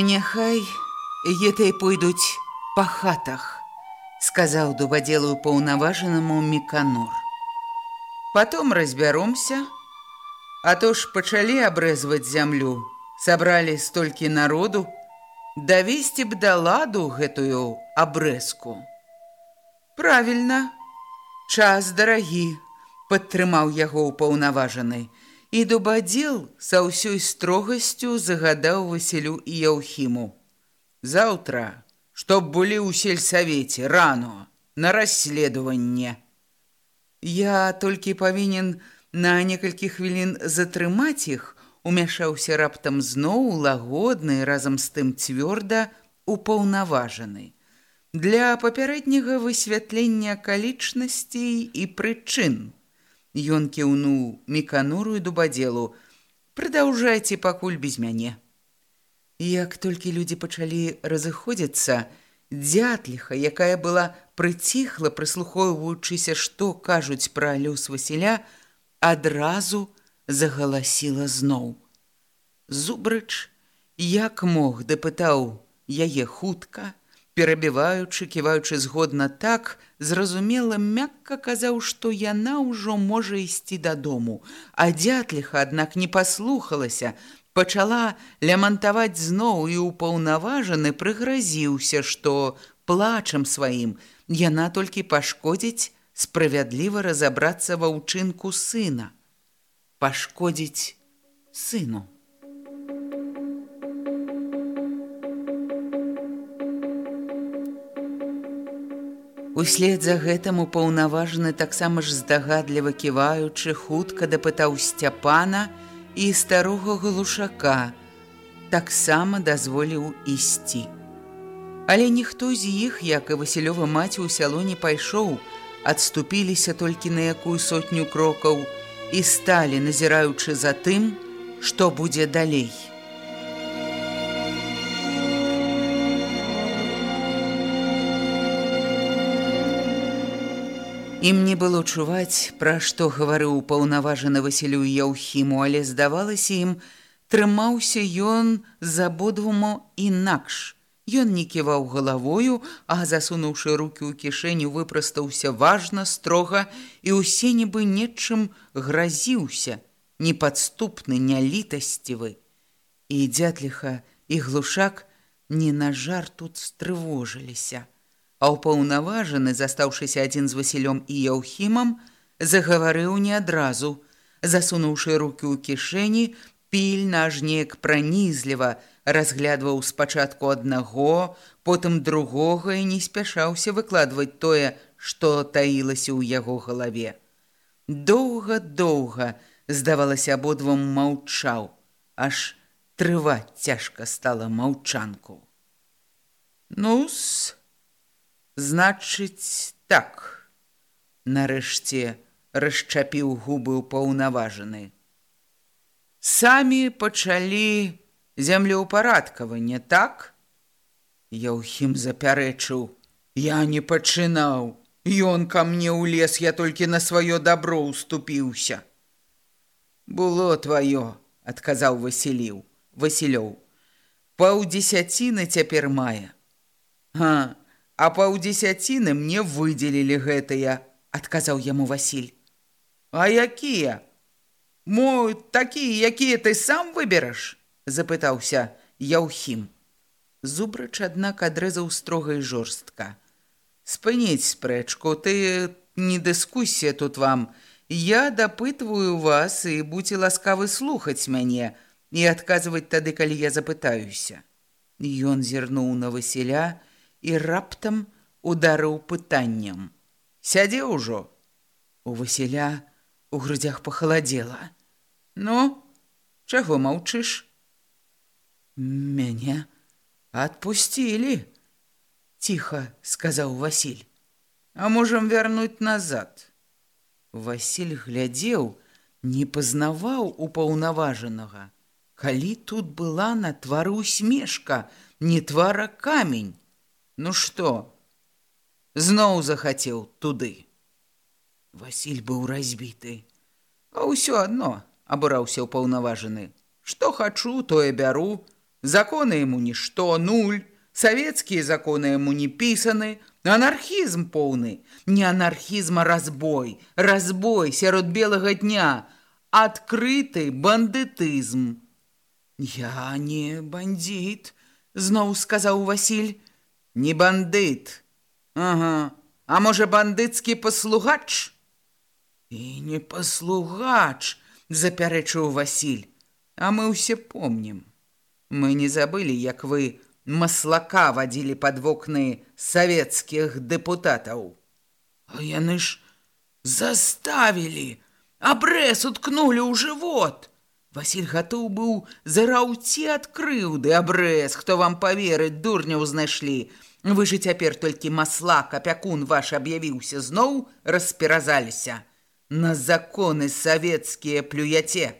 Няхай етай пойдуць па хатах, сказаў дубадзелу паўнаважанаму міканор. Потом разбяромся, а то ж пачалі абрэзваць зямлю, сабралі столькі народу, давесці б да ладу гэтую абрэзку. Правільна, час дарагі, падтрымаў яго ўпаўнаважанай, І дубадзел са ўсёй строгасцю загадаў Васілю і Яўхіму. Заўтра, чтоб былі ў сельсавеце рано на расследаванне. Я толькі павінен на некалькі хвілін затрымаць іх, умяшаўся раптам зноў лагодны разам з тым цвёрда упаўнаважаны. Для папярэдняга высвятлення акалічнасцей і прычын. Ён кіўнуў мікануру і дубадзелу. Прыдаўжайце пакуль без мяне. Як толькі людзі пачалі разыходзіцца, дзятліха, якая была прыціхла, прыслухоўваючыся, што кажуць пра лёс Васіля, адразу загаласіла зноў. Зубрыч, як мог, дапытаў яе хутка, перабіваючы, ківаючы згодна так, зразумела, мякка казаў, што яна ўжо можа ісці дадому. А дзятліха, аднак не паслухалася, пачала лямантаваць зноў і ўпаўнаважаны прыгразіўся, што плачам сваім яна толькі пашкодзіць справядліва разабрацца ва ўчынку сына. Пашкодзіць сыну. Услед за гэтым упаўнаважаны таксама ж здагадліва ківаючы хутка дапытаў сцяпана і старога глушака, таксама дазволіў ісці. Але ніхто з іх, як і Васілёва маці ў сяло не пайшоў, адступіліся толькі на якую сотню крокаў і сталі, назіраючы за тым, што будзе далей. Ім не было чуваць, пра што гаварыў паўнаважаны Васілю Яўхіму, але здавалася ім, трымаўся ён за абодвуму інакш. Ён не ківаў галавою, а засунуўшы рукі ў кішэню, выпрастаўся важна, строга і ўсе нібы нечым гразіўся, непадступны, нялітасцівы. І дзятліха і глушак не на жар тут стрывожыліся а ўпаўнаважаны, застаўшыся адзін з Васілём і Яўхімам, загаварыў не адразу, засунуўшы рукі ў кішэні, пільна аж неяк пранізліва разглядваў спачатку аднаго, потым другога і не спяшаўся выкладваць тое, што таілася ў яго галаве. Доўга-доўга, здавалася, абодвум маўчаў, аж трываць цяжка стала маўчанку. Ну-с, Значыць, так. Нарэшце расчапіў губы ўпаўнаважаны. Самі пачалі землеўпарадкаванне, так? Яўхім запярэчыў: Я не пачынаў. Ён ка мне ў лес, я толькі на сваё дабро уступіўся. Было тваё, адказаў Васіліў, Васілёў. Паўдзесяціны цяпер мае. Га, а паўдзесяціны мне выдзелілі гэтыя, адказаў яму Васіль. А якія? Мо такія, якія ты сам выбераш? запытаўся Яўхім. Зубрач, аднак адрэзаў строга і жорстка. Спыніць спрэчку, ты не дыскусія тут вам. Я дапытваю вас і будзьце ласкавы слухаць мяне і адказваць тады, калі я запытаюся. Ён зірнуў на Васіля і раптам ударыў пытаннем. Сядзе ўжо. У Васіля у грудзях пахаладзела. Ну, чаго маўчыш? Мяне адпусцілі, ціха сказаў Васіль. А можам вярнуць назад. Васіль глядзеў, не пазнаваў упаўнаважанага. Калі тут была на твары усмешка, не твара камень. Ну што? Зноў захацеў туды. Васіль быў разбіты. А ўсё адно абураўся ўпаўнаважаны. Што хачу, тое бяру, Законы ему нішто, нуль, савецкія законы ему не пісаны, анархізм поўны, не анархізма разбой, разбой сярод белага дня, адкрыты бандытызм. Я не бандит, зноў сказаў Васіль, не бандыт. Ага, а можа бандыцкі паслугач? І не паслугач, запярэчыў Васіль, а мы ўсе помнім. Мы не забылі, як вы маслака вадзілі пад вокны савецкіх дэпутатаў. А яны ж заставілі, абрэс уткнулі ў жывот. Васіль гатоў быў зараўці ад крыўды абрэс, хто вам паверыць, дурняў знайшлі. Вы ж цяпер толькі маслак, апякун ваш аб'явіўся зноў, расперазаліся. На законы савецкія плюяце.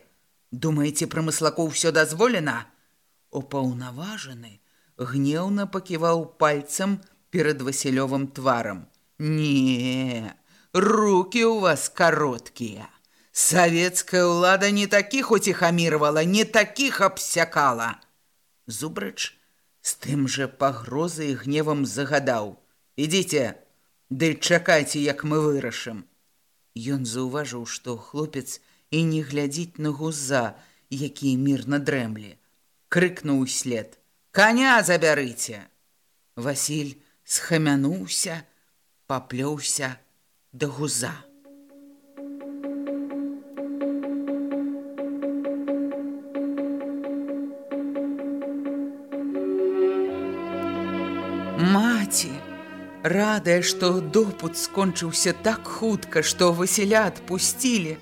Думаеце, пра маслакоў ўсё дазволена? Упаўнаважаны гнеўна паківаў пальцам перад васілёвым тварам. Не, руки у вас кароткія. Савецкая ўлада не такіх уціхамірвала, не такіх абсякала. Зубрач з тым жа пагрозай гневам загадаў: « Ідзіце, ды чакайце, як мы вырашым. Ён заўважыў, што хлопец і не глядзіць на гуза, якія мірна дрэмлі крыкнуў след: Каня забярыце! Васіль схамянуўся, паплёўся да гуза. Радая, што допут скончыўся так хутка, што Васіля адпусцілі,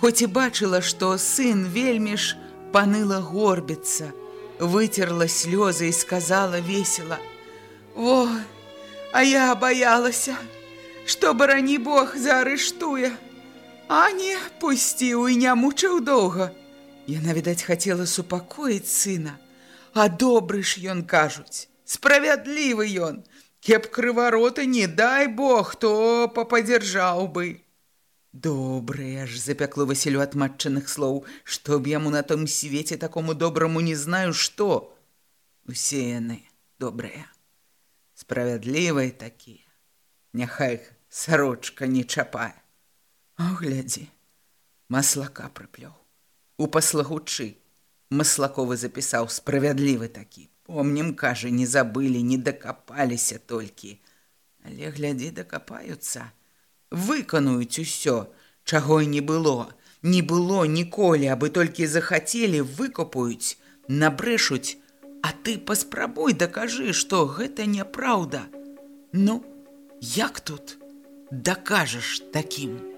хоць і бачыла, што сын вельмі ж паныла горбіцца, вытерла слезы и сказала весело. «Ой, а я боялася, что, барани Бог, заарештуя. А не, пусціў і не мучыў доўга. Яна, відаць, хацела супакоіць сына. А добры ж ён, кажуць, справядлівы ён. Кеп крывароты, не дай Бог, то пападзяржаў бы. Добрыя ж запякло Васілю ад матчаных слоў, што б яму на том свеце такому добраму не знаю што. Усе яны добрыя, справядлівыя такія. Няхай сарочка не чапае. О, глядзі, маслака прыплёў. У паслагучы маслаковы запісаў справядлівы такі. Помнім, кажа, не забылі, не дакапаліся толькі. Але глядзі, дакапаюцца выканаюць усё, чаго і не было, не было ніколі, абы толькі захацелі, выкопаюць, набрэшуць, А ты паспрабуй дакажы, што гэта няпраўда. Ну, як тут дакажаш такім?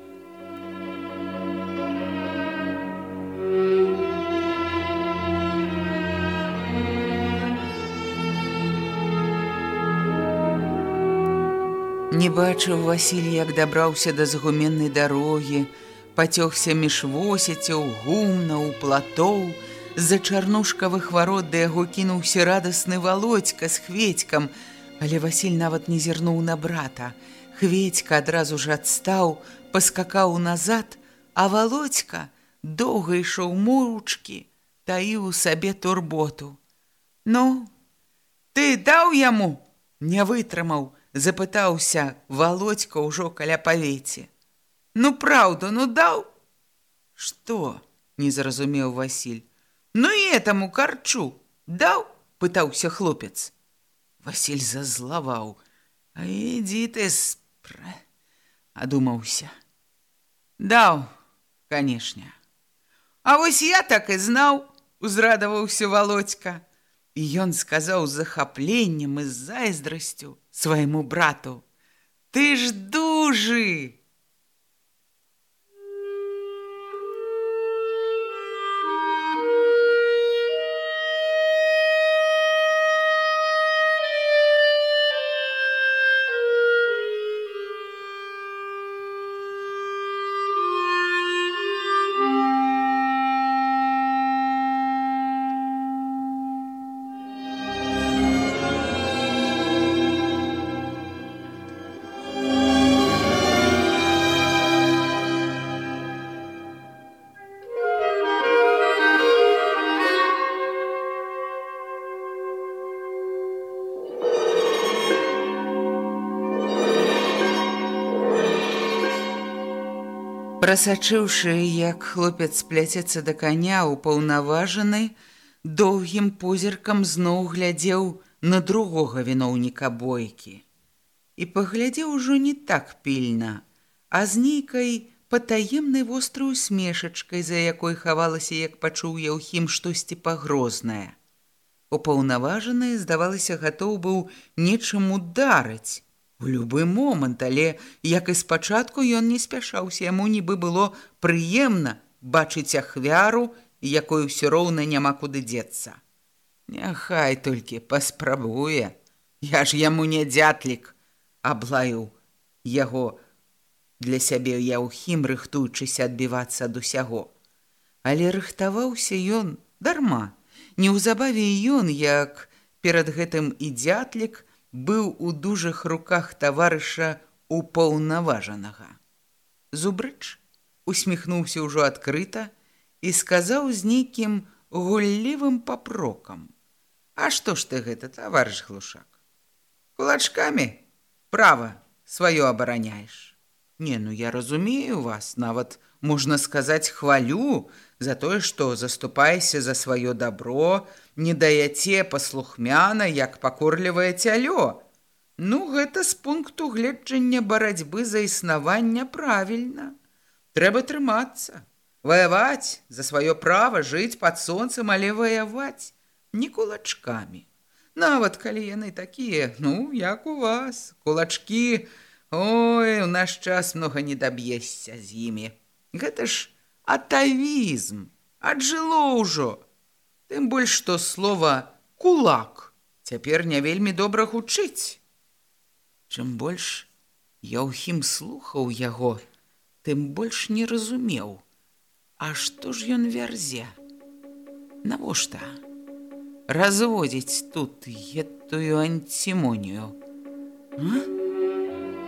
Не бачыў Васіль, як дабраўся да згуменнай дарогі, пацёгся між восяцяў, гумнаў, платоў, з-за чарнушкавых варот да яго кінуўся радасны валодзька з хведькам, але Васіль нават не зірнуў на брата. Хведька адразу ж адстаў, паскакаў назад, а валодзька доўга ішоў муручкі, таіў у сабе турботу. Ну, ты даў яму, не вытрымаў, запытаўся володька ўжо каля павеці. Ну праўду, ну даў? Што? не зразумеў Васіль. Ну і этому карчу даў? пытаўся хлопец. Васіль зазлаваў. А ідзі ты спра... адумаўся. Даў, канешне. А вось я так і знаў, узрадаваўся володька. І ён сказаў з захапленнем і з зайздрасцю свайму брату: « Ты ж дужы! Прасачыўшы, як хлопец пляцецца да каня упаўнаважаны, доўгім позіркам зноў глядзеў на другога віноўніка бойкі. І паглядзеў ужо не так пільна, а з нейкай патаемнай вострай усмешачкай, за якой хавалася, як пачуў Яўхім штосьці пагрознае. Упаўнаважаны, здавалася, гатоў быў нечым ударыць, У любы момант, але як і спачатку ён не спяшаўся, яму нібы было прыемна бачыць ахвяру, якой усё роўна няма куды дзецца. Няхай толькі паспрабуе, Я ж яму не дзятлік, аблаю яго для сябе яўхім рыхтуючыся адбівацца ад усяго. Але рыхтаваўся ён дарма. Неўзабаве ён, як перад гэтым і дзятлік, быў у дужых руках таварыша упаўнаважанага. Зубрыч усміхнуўся ўжо адкрыта і сказаў з нейкім гуллівым папрокам: « А што ж ты гэта, таварыш глушак? Кулачкамі права сваё абараняеш. Не, ну я разумею вас, нават можна сказаць хвалю за тое, што заступайся за сваё дабро, не даяце паслухмяна, як пакорлівае цялё. Ну гэта з пункту гледжання барацьбы за існаванне правільна. Трэба трымацца, ваяваць за сваё права жыць пад сонцем, але ваяваць не кулачкамі. Нават калі яны такія, ну як у вас, кулачкі, Ой, у наш час многа не даб'ешся з імі. Гэта ж атавізм, аджыло ўжо. Тым больш што слова кулак цяпер не вельмі добра гучыць. Чым больш Яўхім слухаў яго, тым больш не разумеў, А што ж ён вярзе? Навошта? Разводзіць тут гэтую антимонію.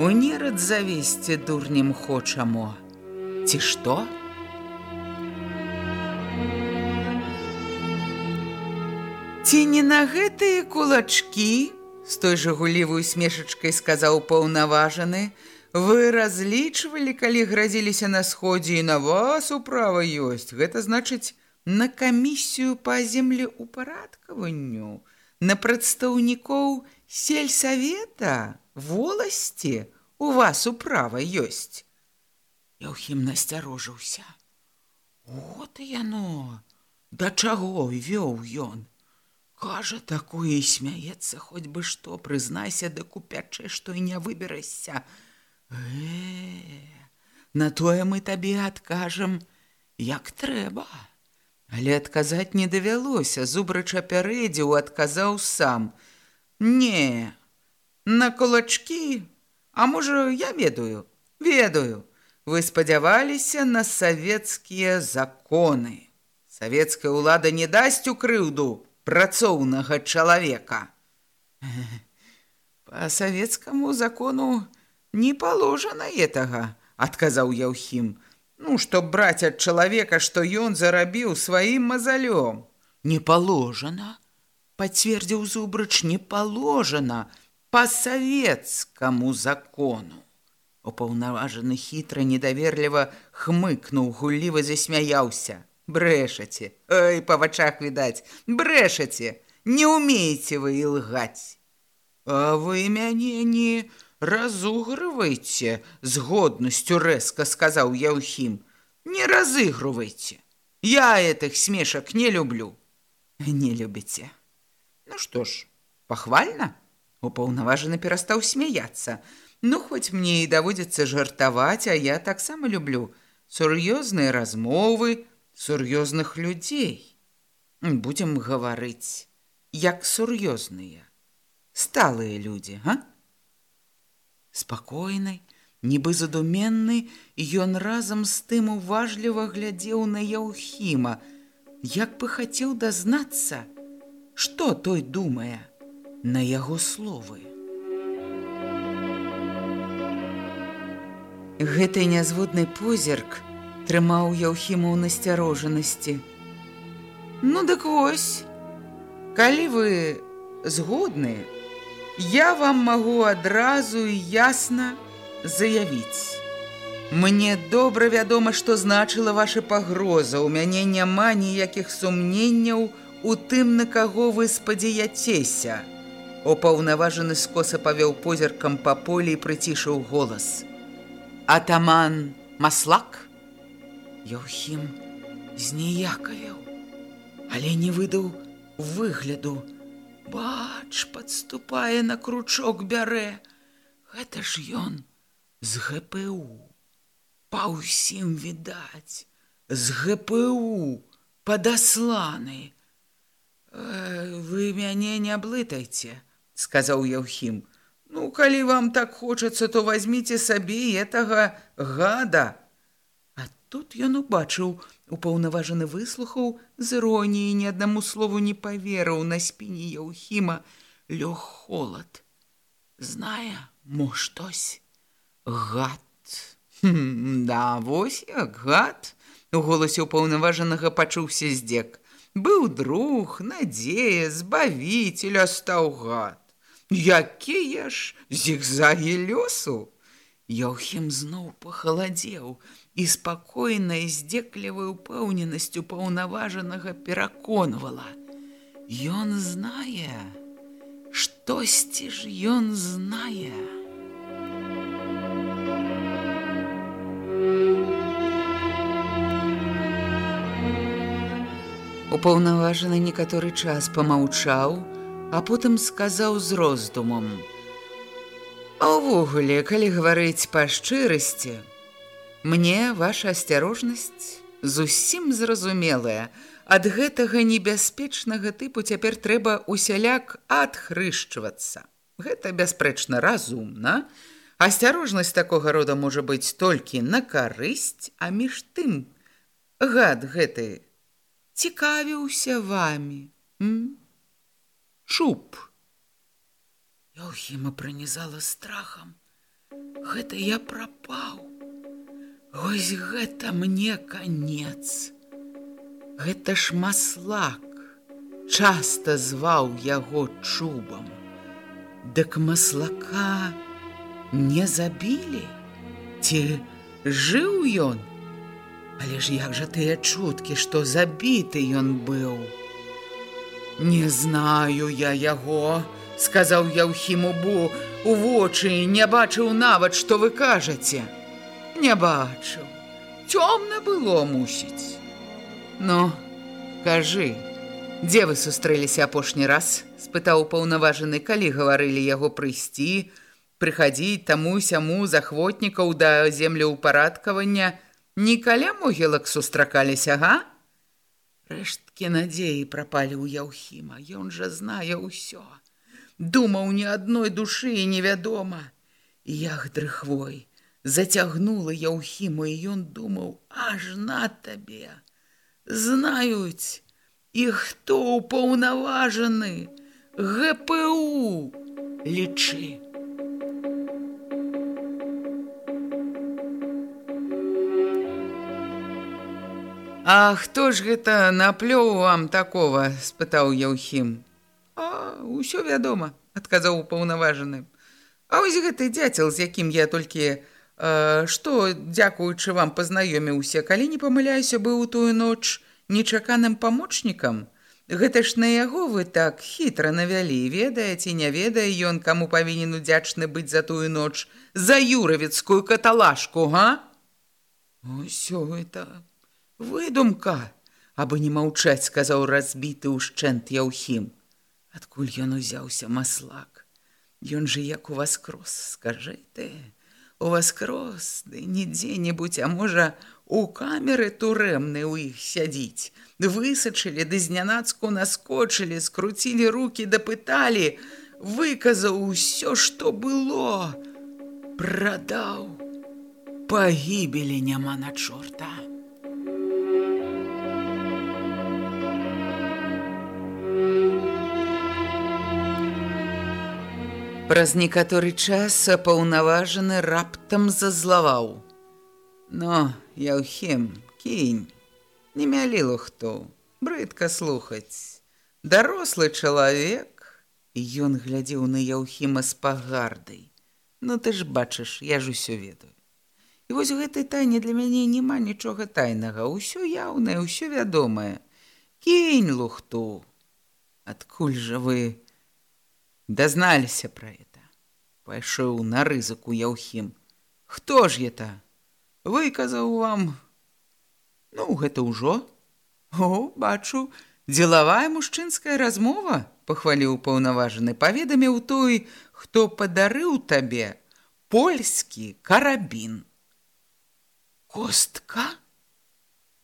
У нерад завесці дурнем хочамо. Ці што? Ці не на гэтыя кулачкі, з той жа гулівую смешачкай сказаў паўнаважаны, вы разлічвалі, калі гразіліся на сходзе і на вас управа ёсць. Гэта значыць на камісію па земле упарадкаванню, на прадстаўнікоў сельсавета, воласці у вас управа ёсць. Яўхім насцярожыўся. Вот і яно, да чаго вёў ён. Кажа такое і смяецца хоць бы што прызнайся да купячэ што і не выберася э, на тое мы табе адкажам як трэба. Але адказаць не давялося зубрач апярэдзіў адказаў сам. Не на кулачкі а можа я ведаю ведаю. Вы спадзяваліся на савецкія законы. Савецкая ўлада не дасць у крыўду працоўнага чалавека. Па савецкаму закону не паложана гэтага, адказаў Яўхім. Ну, што браць ад чалавека, што ён зарабіў сваім мазалём. Не паложана, пацвердзіў зубрач, не паложана. по советскому закону. Упаўнаважаны хітра недаверліва хмыкнуў, гулліва засмяяўся. Брэшаце, Ой, па вачах відаць, брэшаце, не умееце вы ілгаць. А вы мяне не разугрывайце, з годнасцю рэзка сказаў Яўхім. Не разыгрывайце. Я этих смешак не люблю. Не любіце. Ну што ж, пахвальна? Упаўнаважаны перастаў смяяцца. Ну, хоць мне і даводзіцца жартаваць, а я таксама люблю сур'ёзныя размовы сур'ёзных людзей. Будзем гаварыць, як сур'ёзныя, сталыя людзі, га? Спакойны, нібы задуменны, ён разам з тым уважліва глядзеў на Яўхіма, як бы хацеў дазнацца, што той думае на яго словы. Гэты нязводны позірк трымаў Яўхіму ў насцярожанасці. Ну дык вось, калі вы згодныя, я вам магу адразу і ясна заявіць. Мне добра вядома, што значыла ваша пагроза. У мяне няма ніякіх сумненняў у тым, на каго вы спадзеяцеся. Упаўнаважаны скоса павёў позіркам па полі і прыцішыў голас атаман маслак Яўхім зніякавіў, але не выдаў выгляду. Бач, падступае на кручок бярэ. Гэта ж ён з ГПУ. Па ўсім відаць, з ГПУ падасланы. «Э, вы мяне не блытайце, сказаў Яўхім. Ну, калі вам так хочацца, то возьмите сабе гэтага гада. Тут ён убачыў, упаўнаважаны выслухаў з іроніі ні аднаму слову не паверыў на спіне Яўхіма лёг холад. Знае, мо штось гад. Хм, да вось як гад. У голасе ўпаўнаважанага пачуўся здзек. Быў друг, надзея, збавіцеля стаў гад. Якія ж зігзагі лёсу? Яўхім зноў пахаладзеў і спакойнай здзеклівай упэўненасцю паўнаважанага пераконвала. Ён знае, штосьці ж ён знае. Упаўнаважаны некаторы час памаўчаў, а потым сказаў з роздумам: « Увогуле, калі гаварыць па шчырасці, мне ваша асцярожнасць зусім зразумелая. Ад гэтага небяспечнага тыпу цяпер трэба усяляк адхрышчвацца. Гэта бясспрэчна разумна. Асцярожнасць такога рода можа быць толькі на карысць, а між тым гад гэты цікавіўся вамі. М? шуб. Яўхіма пронізала страхам. Гэта я прапаў. Вось гэта мне конец. Гэта ж маслак часта зваў яго чубам. Дык маслака не забілі, ці жыў ён, Але ж як жа тыя чуткі, што забіты ён быў. Не знаю я яго, сказаў я ўхімубу, у вочы не бачыў нават, што вы кажаце. Не бачыў. Цёмна было мусіць. Ну, кажы, дзе вы сустрэліся апошні раз? спытаў паўнаважаны, калі гаварылі яго прыйсці, прыхадзіць таму сяму захвотнікаў да землеўпарадкавання, не каля могілак сустракаліся, га? Рэшткі надзеі прапалі ў Яўхіма, Ён жа знае ўсё. Думаў ні адной душы і невядома. Як дрыхвой зацягнула Яўхіму, і ён думаў: аж на табе. Знаюць, і хто ўпаўнаважаны, ГПУ лічы. А хто ж гэта наплёў вам такого спытаў Яўхім. Ўсё вядома, адказаў упаўнаважаны. А вось гэты дзяцел, з якім я толькі, э, што, дзякуючы вам пазнаёміўся, калі не памыляюся, быў у тую ноч нечаканым памочнікам. Гэта ж на яго вы так хітра навялі, ведаеце, не ведае ён, каму павінен удзячны быць за тую ноч, за юравіцкую каталашку, га? Усё это выдумка, абы не маўчаць, сказаў разбіты ўшчэнт Яўхім. Адкуль ён узяўся маслак? Ён жа як у вас крос, скажы ты, у вас крос, ды не дзе-небудзь, а можа, у камеры турэмны ў іх сядзіць высачылі ды знянацку наскочылі, скруцілі руки, дапыталі, выказаў усё, што было, прадаў, пагібелі няма на чорта. Праз некаторы час паўнаважаны раптам зазлаваў. Но, Яўхем, кінь, не мяліло хто брыдка слухаць. Дарослы чалавек ён глядзеў на яўхіма з пагардай. Ну ты ж бачыш я ж усё ведаю. І вось гэтай тайне для мяне няма нічога тайнага ўсё яўнае ўсё вядомае. Кінь лухту адкуль жа вы дазналіся пра это пайшоў на рызыку яўхім хто ж это выказаў вам Ну, гэта ўжо. О, бачу, дзелавая мужчынская размова, пахваліў паўнаважаны, паведаміў той, хто падарыў табе польскі карабін. Костка?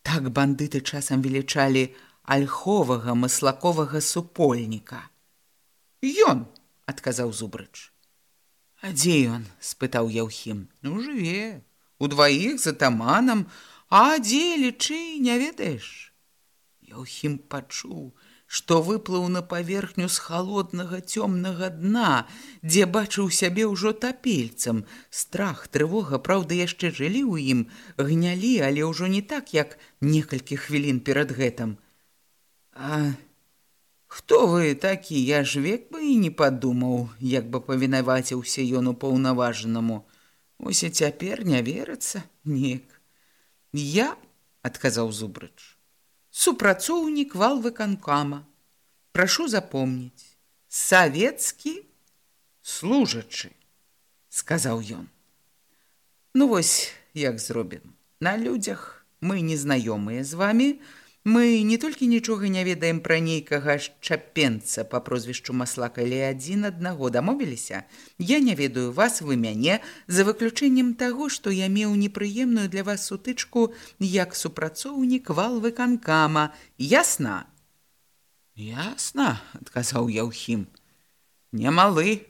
Так бандыты часам велічалі альховага маслаковага супольніка. Ён, адказаў зубрыч. А дзе ён? спытаў Яўхім. Ну жыве, удваіх за таманам, А дзе лічы не ведаеш? Яўхім пачуў, што выплыў на паверхню з халоднага цёмнага дна, дзе бачыў сябе ўжо тапельцам. Страх, трывога, праўда, яшчэ жылі ў ім, гнялі, але ўжо не так, як некалькі хвілін перад гэтым. А хто вы такі, я ж век бы і не падумаў, як бы павінаваціўся ён у паўнаважанаму. Ось і цяпер не верыцца, нек. Я, адказаў зубрыч, супрацоўнік валвыканкама. Прашу запомніць, савецкі служачы, сказаў ён. Ну вось, як зробім. На людзях мы незнаёмыя з вами, Мы не толькі нічога не ведаем пра нейкага чапенца па прозвішчу маслака ля адзін аднаго дамовіліся. Я не ведаю вас вы мяне за выключэннем таго, што я меў непрыемную для вас сутычку як супрацоўнік валвы канкама. Ясна. Ясна, адказаў Яўхім. Немалы.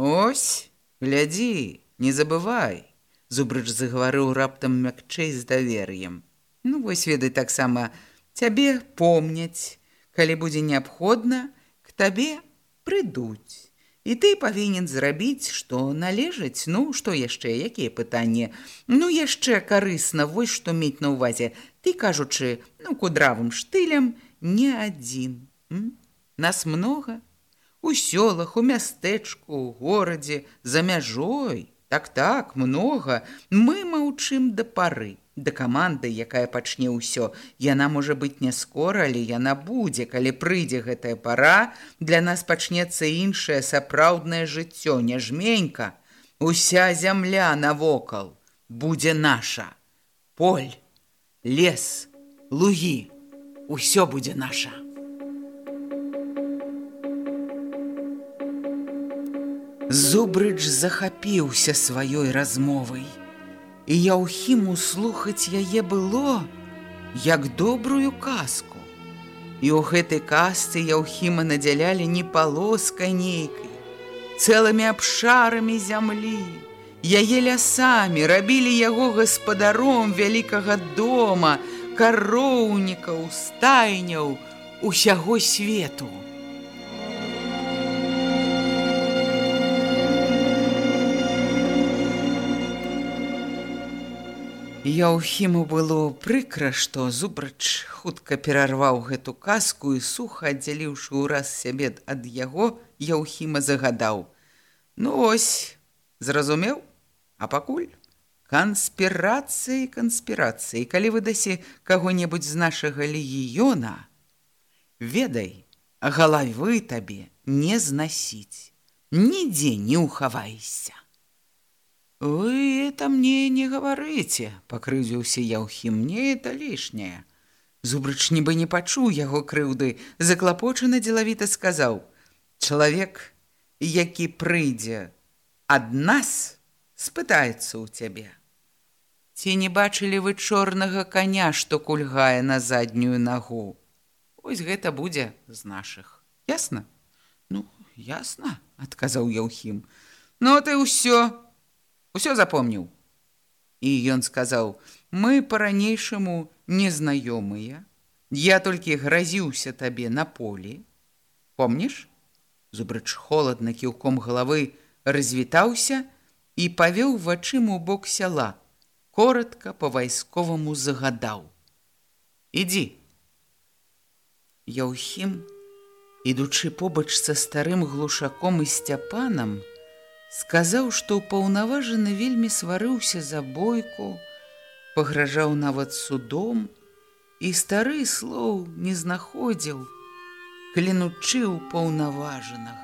Ось, глядзі, не забывай. Зубрыч загаварыў раптам мякчэй з давер'ем. Ну вось ведай таксама, Цябе помняць, калі будзе неабходна, к табе прыйдуць. І ты павінен зрабіць, што належыць, ну што яшчэ, якія пытанні. Ну яшчэ карысна вось што мець на ўвазе. Ты кажучы, ну кудравым штылем не адзін. М? Нас многа у сёлах, у мястэчку, у горадзе, за мяжой. Так так, многа, мы маўчым да пары да каманды, якая пачне ўсё. Яна можа быць не скора, але яна будзе, калі прыйдзе гэтая пара, для нас пачнецца іншае сапраўднае жыццё, не жменька. Уся зямля навокал будзе наша. Поль, лес, лугі, усё будзе наша. Зубрыч захапіўся сваёй размовай і яўхіму слухаць яе было як добрую казку. І ў гэтай казцы яўхіма надзялялі не палоскай нейкай, цэлымі абшарамі зямлі, яе лясамі рабілі яго гаспадаром вялікага дома, кароўнікаў, стайняў, усяго свету. Яўхіму было прыкра, што зубрач хутка перарваў гэту казку і суха аддзяліўшы ўраз сябе ад яго, Яўхіма загадаў: « Ну ось, зразумеў, а пакуль? Канспірацыі канспірацыі, калі выдасе каго-небудзь з нашага легіёна, ведай, галавы табе не знасіць, нідзе не ўхавайся. Вы это мне не гаварыце, пакрыўдзіўся яўхі мне это лішняе. Зубрыч нібы не пачуў яго крыўды, заклапочана дзелавіта сказаў: « Чалавек, які прыйдзе ад нас, спытаецца ў цябе. Ці не бачылі вы чорнага каня, што кульгае на заднюю нагу? Вось гэта будзе з нашых. Ясна? Ну, ясна, адказаў Яўхім. Ну ты ўсё, Усё запомніў. І ён сказаў: « Мы па-ранейшаму незнаёмыя. Я толькі гразіўся табе на полі. Помніш? Зубрыч холадна кіўком галавы развітаўся і павёў вачым у бок сяла, коротко па-вайсковаму загадаў: « Ідзі. Яўхім, ідучы побач са старым глушаком і сцяпанам, сказаў, што паўнаважаны вельмі сварыўся за бойку, пагражаў нават судом і стары слоў не знаходзіў, клянучыў паўнаважанага.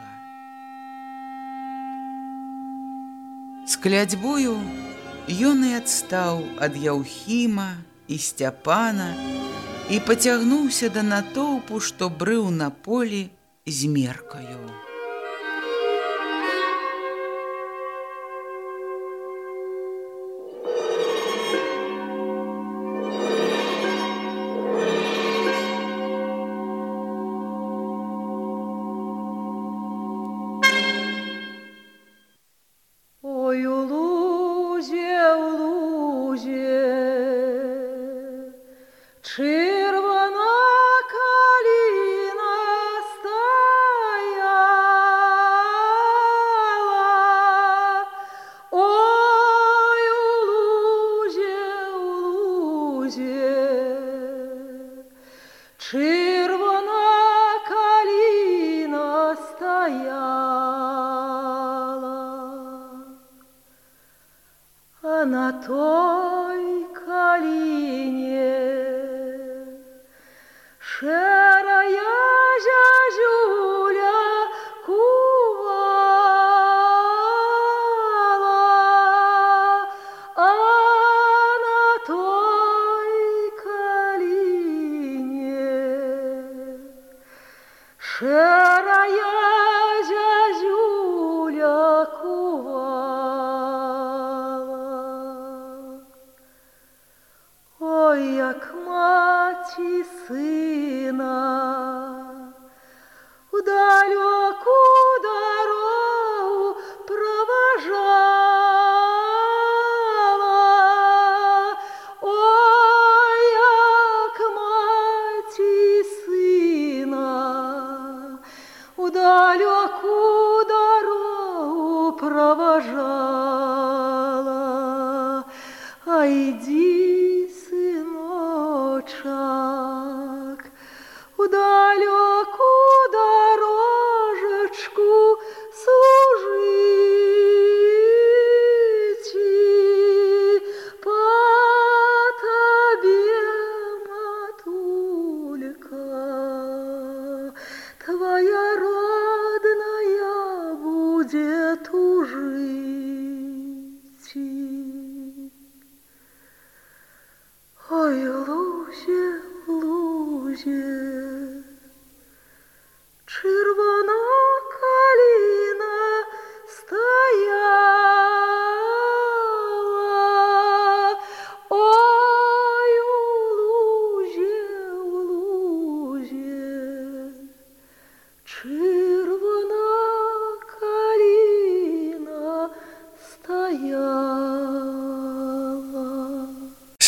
З клядзьбою ён і адстаў ад Яўхіма і сцяпана і пацягнуўся да натоўпу, што брыў на полі з меркаю. Could I?